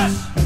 Yes!